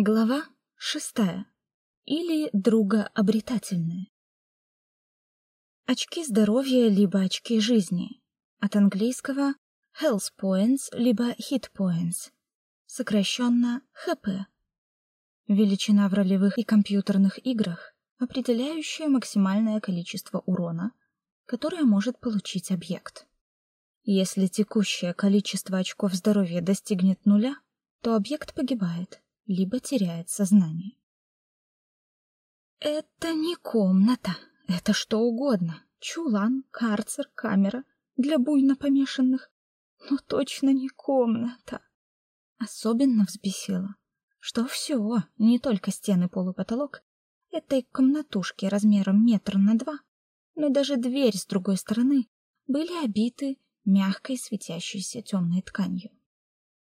Глава шестая. Или друга обретательные. Очки здоровья либо очки жизни. От английского health points либо hit points. Сокращенно ХП. Величина в ролевых и компьютерных играх, определяющая максимальное количество урона, которое может получить объект. Если текущее количество очков здоровья достигнет нуля, то объект погибает либо теряет сознание. Это не комната, это что угодно. Чулан, карцер, камера для буйно помешанных. Но точно не комната. Особенно взбесило, что все, не только стены, пол и потолок, этой комнатушки размером метр на два, но даже дверь с другой стороны были обиты мягкой светящейся темной тканью.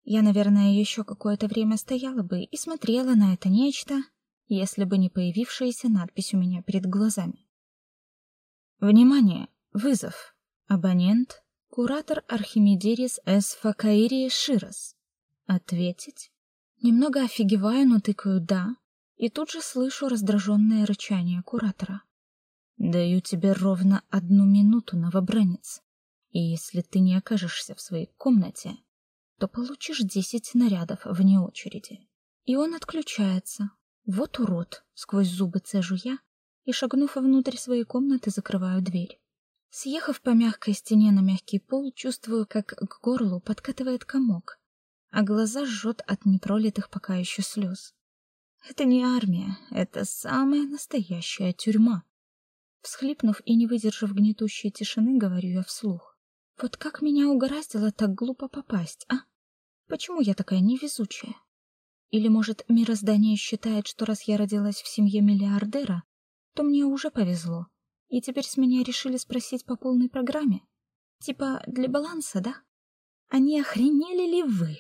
Я, наверное, еще какое-то время стояла бы и смотрела на это нечто, если бы не появившаяся надпись у меня перед глазами. Внимание, вызов. Абонент куратор Архимедерис С. Факаирии Широс. Ответить? Немного офигеваю, но тыкаю «да», и тут же слышу раздраженное рычание куратора. «Даю тебе ровно одну минуту, новобранец, и если ты не окажешься в своей комнате, то получишь десять нарядов вне очереди. И он отключается. Вот урод, сквозь зубы цежу я и, шагнув внутрь своей комнаты, закрываю дверь. Съехав по мягкой стене на мягкий пол, чувствую, как к горлу подкатывает комок, а глаза жжет от непролитых пока еще слез. Это не армия, это самая настоящая тюрьма. Всхлипнув и не выдержав гнетущей тишины, говорю я вслух. Вот как меня угораздило так глупо попасть, а? Почему я такая невезучая? Или, может, мироздание считает, что раз я родилась в семье миллиардера, то мне уже повезло, и теперь с меня решили спросить по полной программе? Типа для баланса, да? Не охренели ли вы?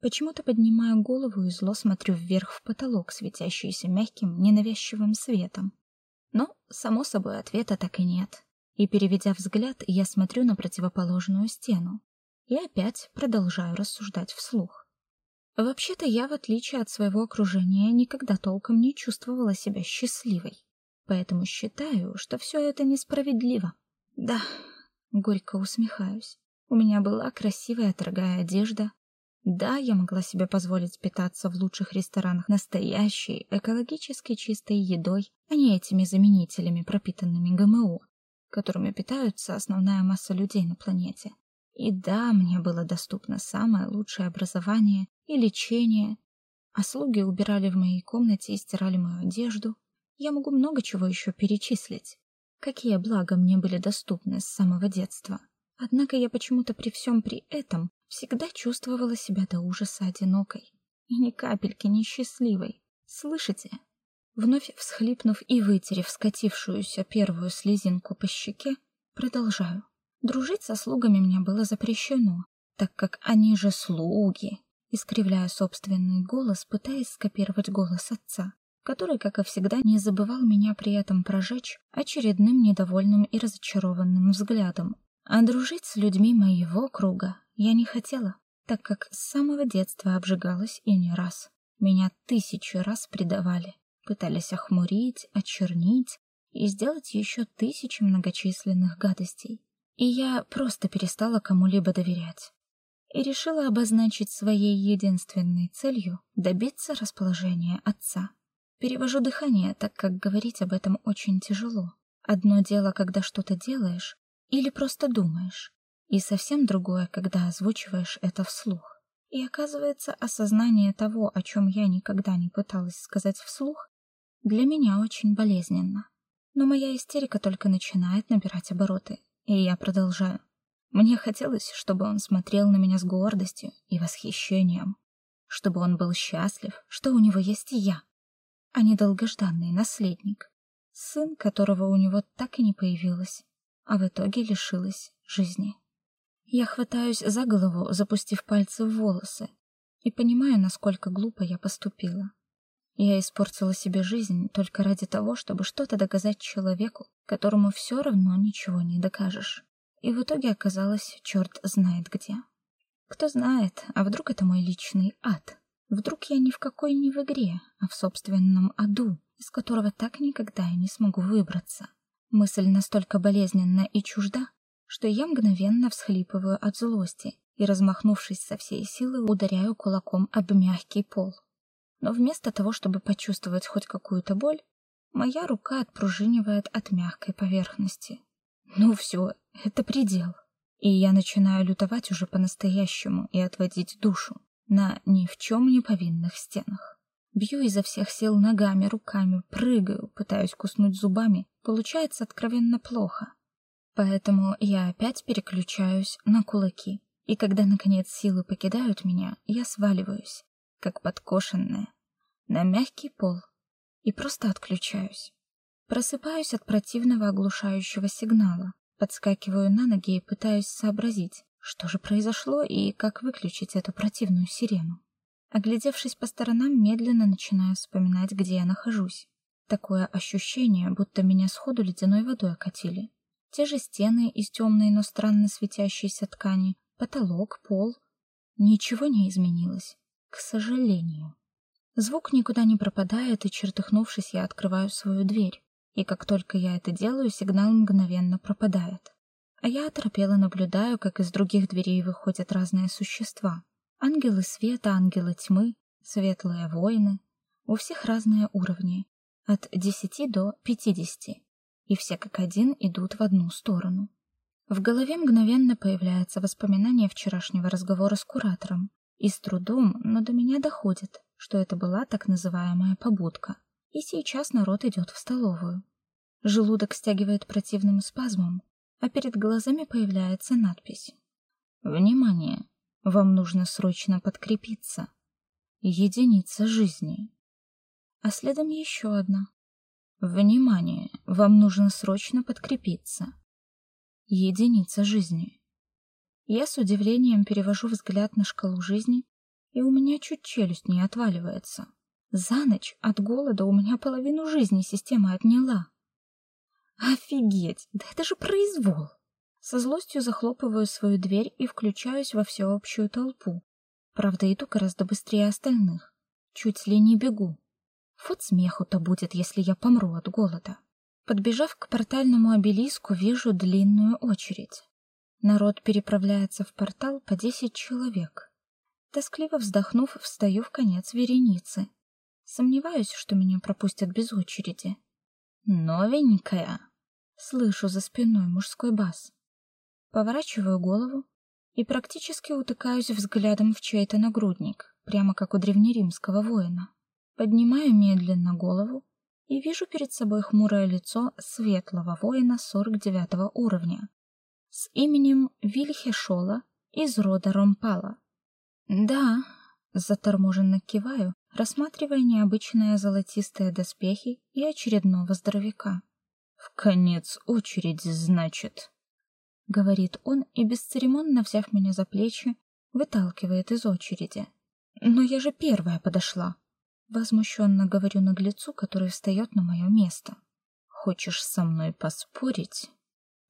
Почему-то поднимаю голову и зло смотрю вверх в потолок, светящийся мягким, ненавязчивым светом. Но, само собой, ответа так и нет. И, переведя взгляд, я смотрю на противоположную стену и опять продолжаю рассуждать вслух. Вообще-то я, в отличие от своего окружения, никогда толком не чувствовала себя счастливой. Поэтому считаю, что все это несправедливо. Да, горько усмехаюсь. У меня была красивая дорогая одежда. Да, я могла себе позволить питаться в лучших ресторанах настоящей, экологически чистой едой, а не этими заменителями, пропитанными ГМО, которыми питаются основная масса людей на планете. И да, мне было доступно самое лучшее образование и лечение, а слуги убирали в моей комнате и стирали мою одежду. Я могу много чего еще перечислить. Какие блага мне были доступны с самого детства. Однако я почему-то при всем при этом всегда чувствовала себя до ужаса одинокой и ни капельки не счастливой. Слышите? Вновь всхлипнув и вытерев скатившуюся первую слезинку по щеке, продолжаю. Дружить со слугами мне было запрещено, так как они же слуги, искривляя собственный голос, пытаясь скопировать голос отца, который, как и всегда, не забывал меня при этом прожечь очередным недовольным и разочарованным взглядом. А дружить с людьми моего круга я не хотела, так как с самого детства обжигалась и не раз. Меня тысячи раз предавали, пытались охмурить, очернить и сделать еще тысячи многочисленных гадостей. И я просто перестала кому-либо доверять. И решила обозначить своей единственной целью добиться расположения отца. Перевожу дыхание, так как говорить об этом очень тяжело. Одно дело, когда что-то делаешь или просто думаешь, и совсем другое, когда озвучиваешь это вслух. И оказывается, осознание того, о чем я никогда не пыталась сказать вслух, для меня очень болезненно. Но моя истерика только начинает набирать обороты, и я продолжаю. Мне хотелось, чтобы он смотрел на меня с гордостью и восхищением, чтобы он был счастлив, что у него есть я, а не долгожданный наследник, сын которого у него так и не появилось, а в итоге лишилась жизни. Я хватаюсь за голову, запустив пальцы в волосы, и понимаю, насколько глупо я поступила. Я испортила себе жизнь только ради того, чтобы что-то доказать человеку, которому все равно ничего не докажешь. И в итоге оказалось черт знает где. Кто знает, а вдруг это мой личный ад? Вдруг я ни в какой не в игре, а в собственном аду, из которого так никогда и не смогу выбраться. Мысль настолько болезненна и чужда, что я мгновенно всхлипываю от злости и, размахнувшись со всей силы, ударяю кулаком об мягкий пол. Но вместо того, чтобы почувствовать хоть какую-то боль, моя рука отпружинивает от мягкой поверхности. Ну все, это предел. И я начинаю лютовать уже по-настоящему и отводить душу на ни в чем не повинных стенах. Бью изо всех сил ногами, руками, прыгаю, пытаюсь куснуть зубами. Получается откровенно плохо. Поэтому я опять переключаюсь на кулаки. И когда, наконец, силы покидают меня, я сваливаюсь, как подкошенная, на мягкий пол и просто отключаюсь. Просыпаюсь от противного оглушающего сигнала, подскакиваю на ноги и пытаюсь сообразить, что же произошло и как выключить эту противную сирену. Оглядевшись по сторонам, медленно начинаю вспоминать, где я нахожусь. Такое ощущение, будто меня сходу ледяной водой окатили. Те же стены из темной, но странно светящейся ткани, потолок, пол. Ничего не изменилось, к сожалению. Звук никуда не пропадает, и, чертыхнувшись, я открываю свою дверь. И как только я это делаю, сигнал мгновенно пропадает. А я оторопело наблюдаю, как из других дверей выходят разные существа. Ангелы света, ангелы тьмы, светлые воины. У всех разные уровни, от десяти до пятидесяти, и все как один идут в одну сторону. В голове мгновенно появляется воспоминание вчерашнего разговора с куратором, и с трудом, но до меня доходит, что это была так называемая побудка. И сейчас народ идет в столовую. Желудок стягивает противным спазмом, а перед глазами появляется надпись. «Внимание! Вам нужно срочно подкрепиться. Единица жизни». А следом еще одна. «Внимание! Вам нужно срочно подкрепиться. Единица жизни». Я с удивлением перевожу взгляд на шкалу жизни, и у меня чуть челюсть не отваливается. За ночь от голода у меня половину жизни система отняла. Офигеть, да это же произвол. Со злостью захлопываю свою дверь и включаюсь во всеобщую толпу. Правда, иду гораздо быстрее остальных. Чуть ли не бегу. Вот смеху-то будет, если я помру от голода. Подбежав к портальному обелиску, вижу длинную очередь. Народ переправляется в портал по десять человек. Тоскливо вздохнув, встаю в конец вереницы. Сомневаюсь, что меня пропустят без очереди. Новенькая. Слышу за спиной мужской бас. Поворачиваю голову и практически утыкаюсь взглядом в чей-то нагрудник, прямо как у древнеримского воина. Поднимаю медленно голову и вижу перед собой хмурое лицо светлого воина 49 уровня с именем Вильхешола из рода Ромпала. Да, заторможенно киваю рассматривая необычные золотистые доспехи и очередного здоровяка. «В конец очереди, значит», — говорит он и, бесцеремонно взяв меня за плечи, выталкивает из очереди. «Но я же первая подошла», — возмущенно говорю наглецу, который встает на мое место. «Хочешь со мной поспорить?»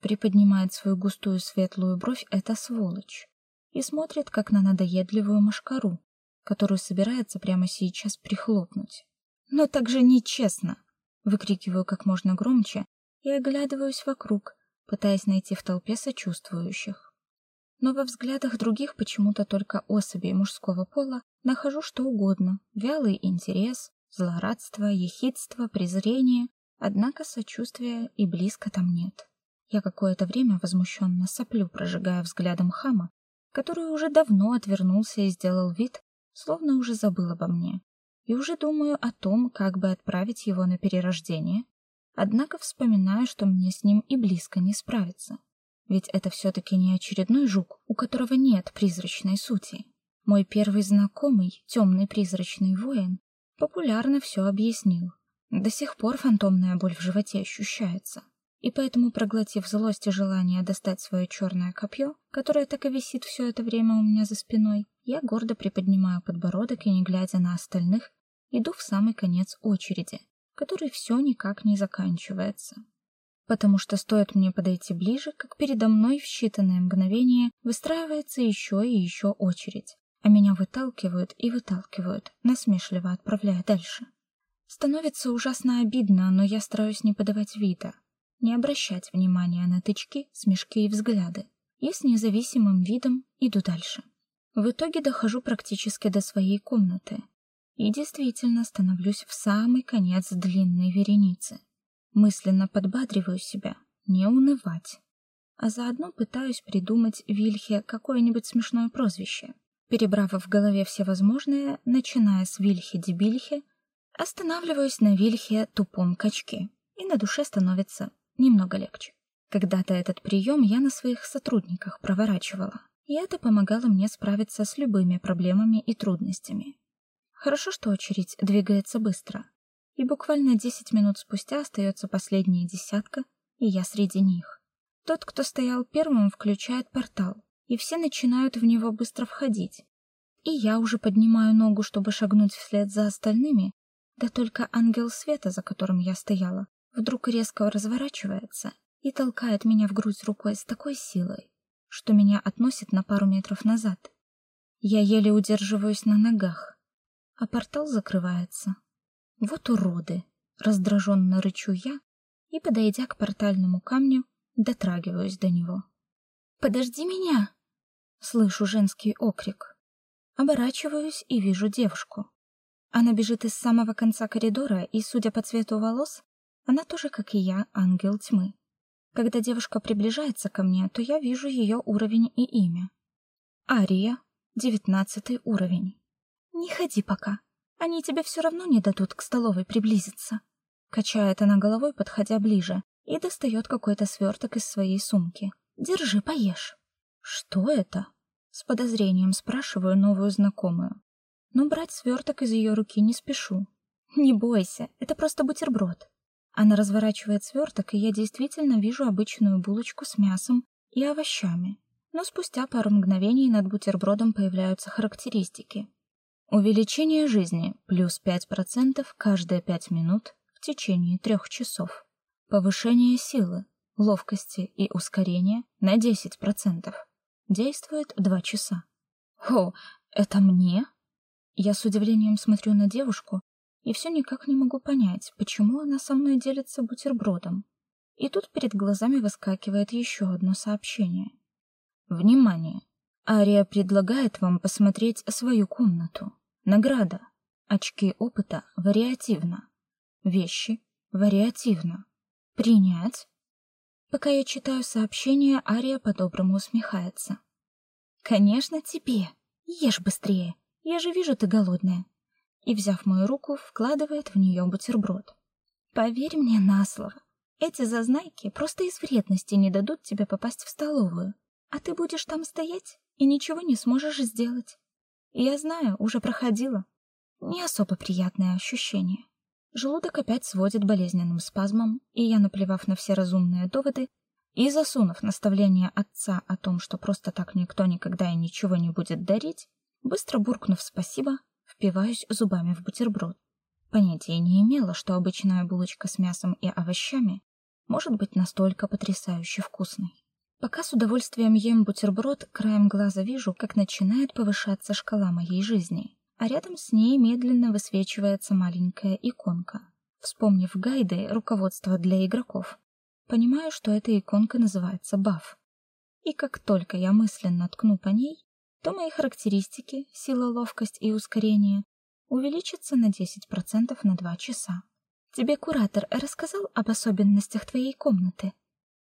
Приподнимает свою густую светлую бровь эта сволочь и смотрит, как на надоедливую машкару, которую собирается прямо сейчас прихлопнуть. Но так же нечестно, выкрикиваю как можно громче и оглядываюсь вокруг, пытаясь найти в толпе сочувствующих. Но во взглядах других почему-то только особей мужского пола нахожу что угодно: вялый интерес, злорадство, ехидство, презрение, однако сочувствия и близко там нет. Я какое-то время возмущенно соплю, прожигая взглядом хама, который уже давно отвернулся и сделал вид, словно уже забыл обо мне, и уже думаю о том, как бы отправить его на перерождение, однако вспоминаю, что мне с ним и близко не справиться. Ведь это все-таки не очередной жук, у которого нет призрачной сути. Мой первый знакомый, темный призрачный воин, популярно все объяснил. До сих пор фантомная боль в животе ощущается и поэтому, проглотив злость и желание достать свое черное копье, которое так и висит все это время у меня за спиной, я гордо приподнимаю подбородок и, не глядя на остальных, иду в самый конец очереди, который все никак не заканчивается. Потому что стоит мне подойти ближе, как передо мной в считанные мгновения выстраивается еще и еще очередь, а меня выталкивают и выталкивают, насмешливо отправляя дальше. Становится ужасно обидно, но я стараюсь не подавать вида, не обращать внимания на тычки, смешки и взгляды, и с независимым видом иду дальше. В итоге дохожу практически до своей комнаты и действительно становлюсь в самый конец длинной вереницы. Мысленно подбадриваю себя не унывать, а заодно пытаюсь придумать Вильхе какое-нибудь смешное прозвище. Перебрав в голове все возможные, начиная с Вильхи-дебильхи, останавливаюсь на Вильхе тупом качке, и на душе становится немного легче. Когда-то этот прием я на своих сотрудниках проворачивала, и это помогало мне справиться с любыми проблемами и трудностями. Хорошо, что очередь двигается быстро, и буквально 10 минут спустя остается последняя десятка, и я среди них. Тот, кто стоял первым, включает портал, и все начинают в него быстро входить. И я уже поднимаю ногу, чтобы шагнуть вслед за остальными, да только ангел света, за которым я стояла, вдруг резко разворачивается и толкает меня в грудь рукой с такой силой, что меня относит на пару метров назад. Я еле удерживаюсь на ногах, а портал закрывается. Вот уроды, раздраженно рычу я и, подойдя к портальному камню, дотрагиваюсь до него. Подожди меня, слышу женский окрик. Оборачиваюсь и вижу девушку. Она бежит из самого конца коридора, и, судя по цвету волос, она тоже, как и я, ангел тьмы. Когда девушка приближается ко мне, то я вижу ее уровень и имя. Ария, девятнадцатый уровень. Не ходи пока. Они тебе все равно не дадут к столовой приблизиться. Качает она головой, подходя ближе, и достает какой-то сверток из своей сумки. Держи, поешь. Что это? С подозрением спрашиваю новую знакомую. Но брать сверток из ее руки не спешу. Не бойся, это просто бутерброд. Она разворачивает сверток, и я действительно вижу обычную булочку с мясом и овощами. Но спустя пару мгновений над бутербродом появляются характеристики. Увеличение жизни плюс 5% каждые 5 минут в течение трех часов. Повышение силы, ловкости и ускорения на 10%. Действует 2 часа. О, это мне? Я с удивлением смотрю на девушку, и все никак не могу понять, почему она со мной делится бутербродом. И тут перед глазами выскакивает еще одно сообщение. Внимание! Ария предлагает вам посмотреть свою комнату. Награда. Очки опыта вариативно. Вещи вариативно. Принять? Пока я читаю сообщение, Ария по-доброму усмехается. Конечно, тебе. Ешь быстрее. Я же вижу, ты голодная и, взяв мою руку, вкладывает в нее бутерброд. Поверь мне на слово, эти зазнайки просто из вредности не дадут тебе попасть в столовую, а ты будешь там стоять и ничего не сможешь сделать. Я знаю, уже проходила. Не особо приятное ощущение. Желудок опять сводит болезненным спазмом, и я, наплевав на все разумные доводы и засунув наставление отца о том, что просто так никто никогда и ничего не будет дарить, быстро буркнув спасибо, впиваюсь зубами в бутерброд. Понятия не имела, что обычная булочка с мясом и овощами может быть настолько потрясающе вкусной. Пока с удовольствием ем бутерброд, краем глаза вижу, как начинает повышаться шкала моей жизни, а рядом с ней медленно высвечивается маленькая иконка. Вспомнив гайды, руководство для игроков, понимаю, что эта иконка называется баф. И как только я мысленно ткну по ней, то мои характеристики, сила, ловкость и ускорение, увеличатся на 10% на 2 часа. Тебе куратор рассказал об особенностях твоей комнаты?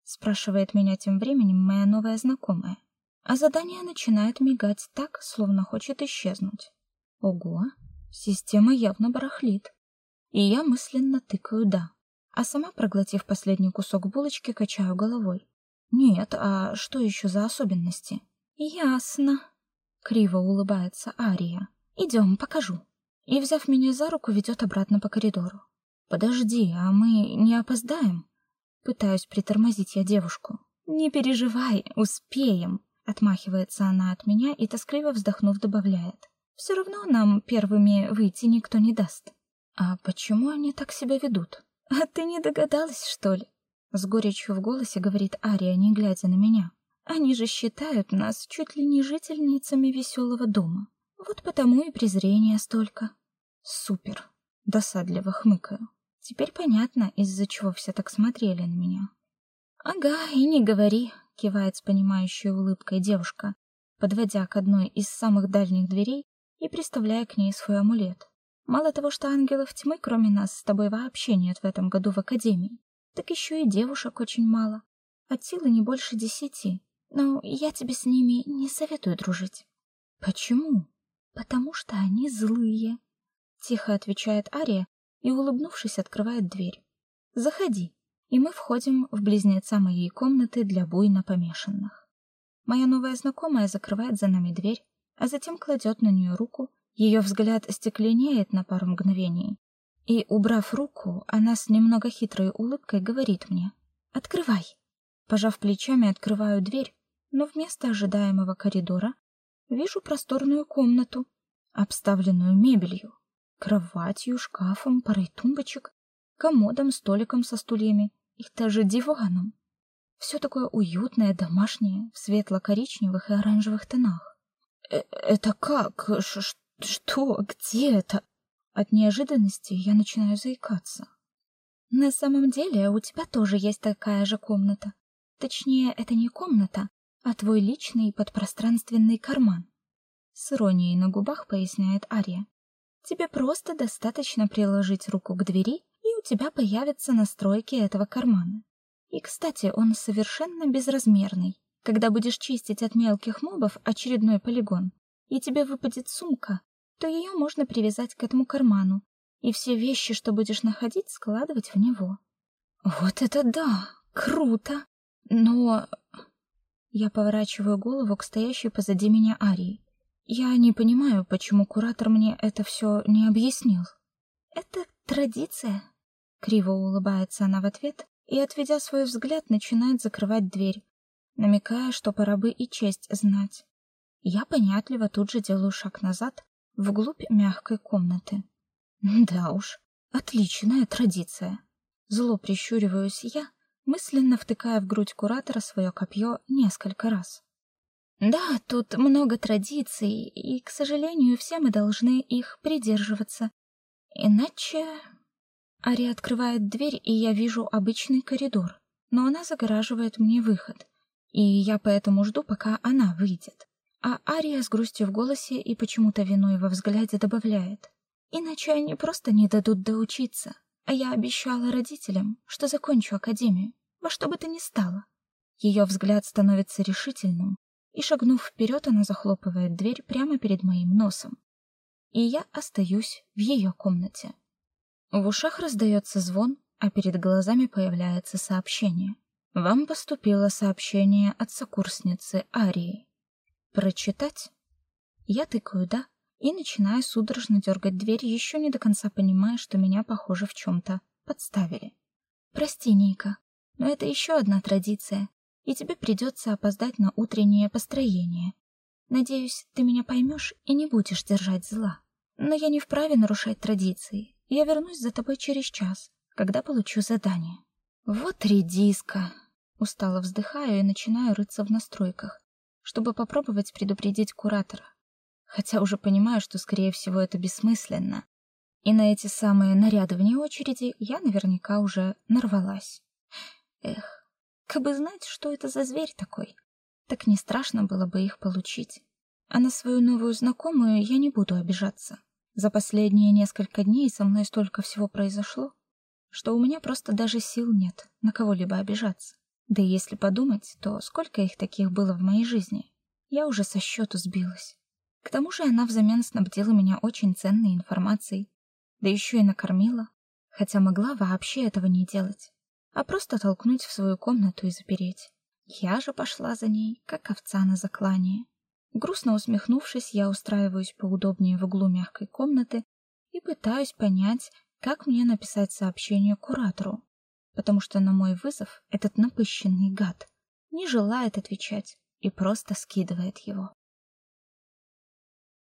спрашивает меня тем временем моя новая знакомая. А задание начинает мигать так, словно хочет исчезнуть. Ого, система явно барахлит. И я мысленно тыкаю «да». А сама, проглотив последний кусок булочки, качаю головой. Нет, а что еще за особенности? Ясно. Криво улыбается Ария. Идем, покажу. И, взяв меня за руку, ведет обратно по коридору. Подожди, а мы не опоздаем? Пытаюсь притормозить я девушку. Не переживай, успеем. Отмахивается она от меня и тоскливо вздохнув добавляет: все равно нам первыми выйти никто не даст. А почему они так себя ведут? А ты не догадалась, что ли? С горечью в голосе говорит Ария, не глядя на меня. Они же считают нас чуть ли не жительницами веселого дома. Вот потому и презрения столько. Супер. Досадливо хмыкаю. Теперь понятно, из-за чего все так смотрели на меня. Ага, и не говори, кивает с понимающей улыбкой девушка, подводя к одной из самых дальних дверей и приставляя к ней свой амулет. Мало того, что ангелов тьмы, кроме нас, с тобой вообще нет в этом году в академии, так еще и девушек очень мало. От силы не больше десяти. Но я тебе с ними не советую дружить. Почему? Потому что они злые. Тихо отвечает Ария и, улыбнувшись, открывает дверь. Заходи. И мы входим в близнеца моей комнаты для буйно помешанных. Моя новая знакомая закрывает за нами дверь, а затем кладет на нее руку ее взгляд остекленеет на пару мгновений, и, убрав руку, она с немного хитрой улыбкой говорит мне «Открывай». Пожав плечами, открываю дверь, но вместо ожидаемого коридора вижу просторную комнату, обставленную мебелью, кроватью, шкафом, парой тумбочек, комодом, столиком со стульями и даже диваном. Все такое уютное, домашнее, в светло-коричневых и оранжевых тонах. «Э «Это как? Ш что? Где это? От неожиданности я начинаю заикаться. На самом деле, у тебя тоже есть такая же комната. Точнее, это не комната, а твой личный подпространственный карман. С иронией на губах поясняет Ария. Тебе просто достаточно приложить руку к двери, и у тебя появятся настройки этого кармана. И, кстати, он совершенно безразмерный. Когда будешь чистить от мелких мобов очередной полигон, и тебе выпадет сумка, то ее можно привязать к этому карману, и все вещи, что будешь находить, складывать в него. Вот это да, круто. Но я поворачиваю голову к стоящей позади меня Арии. Я не понимаю, почему куратор мне это все не объяснил. Это традиция. Криво улыбается она в ответ и, отведя свой взгляд, начинает закрывать дверь, намекая, что пора бы и честь знать. Я понятливо тут же делаю шаг назад, вглубь мягкой комнаты. Да уж, отличная традиция. Зло прищуриваюсь я, мысленно втыкая в грудь куратора свое копье несколько раз. Да, тут много традиций, и, к сожалению, все мы должны их придерживаться. Иначе... Ари открывает дверь, и я вижу обычный коридор, но она загораживает мне выход, и я поэтому жду, пока она выйдет. А Ария с грустью в голосе и почему-то виной во взгляде добавляет: "Иначе они просто не дадут доучиться. А я обещала родителям, что закончу академию, во что бы то ни стало". Ее взгляд становится решительным, и шагнув вперед, она захлопывает дверь прямо перед моим носом. И я остаюсь в ее комнате. В ушах раздается звон, а перед глазами появляется сообщение. Вам поступило сообщение от сокурсницы Арии. Прочитать? Я тыкаю «да» и начинаю судорожно дергать дверь, еще не до конца понимая, что меня, похоже, в чем-то подставили. Прости, Ника, но это еще одна традиция, и тебе придется опоздать на утреннее построение. Надеюсь, ты меня поймешь и не будешь держать зла. Но я не вправе нарушать традиции. Я вернусь за тобой через час, когда получу задание. Вот редиска. Устало вздыхаю и начинаю рыться в настройках чтобы попробовать предупредить куратора. Хотя уже понимаю, что, скорее всего, это бессмысленно. И на эти самые наряды вне очереди я наверняка уже нарвалась. Эх, как бы знать, что это за зверь такой. Так не страшно было бы их получить. А на свою новую знакомую я не буду обижаться. За последние несколько дней со мной столько всего произошло, что у меня просто даже сил нет на кого-либо обижаться. Да и если подумать, то сколько их таких было в моей жизни? Я уже со счету сбилась. К тому же она взамен снабдила меня очень ценной информацией, да еще и накормила, хотя могла вообще этого не делать, а просто толкнуть в свою комнату и запереть. Я же пошла за ней, как овца на заклание. Грустно усмехнувшись, я устраиваюсь поудобнее в углу мягкой комнаты и пытаюсь понять, как мне написать сообщение куратору, потому что на мой вызов этот напыщенный гад не желает отвечать и просто скидывает его.